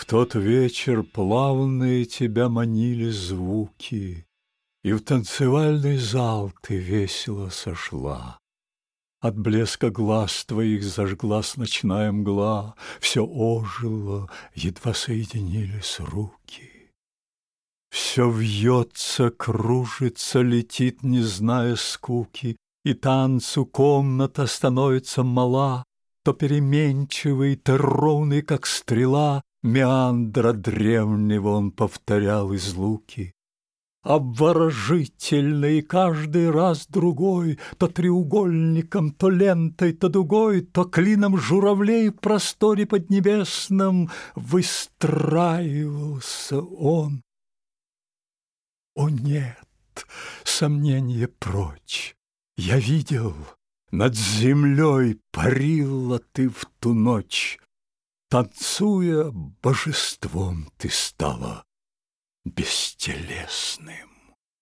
В тот вечер плавные тебя манили звуки, И в танцевальный зал ты весело сошла. От блеска глаз твоих зажглась ночная мгла, Все ожило, едва соединились руки. Все вьется, кружится, летит, не зная скуки, И танцу комната становится мала, То переменчивый, то ровный, как стрела, Меандра древнего он повторял из луки. Обворожительный каждый раз другой, То треугольником, то лентой, то дугой, То клином журавлей в просторе поднебесном Выстраивался он. О нет, сомнение прочь, я видел, Над землей парила ты в ту ночь, танцуя, божеством ты стала бестелесным.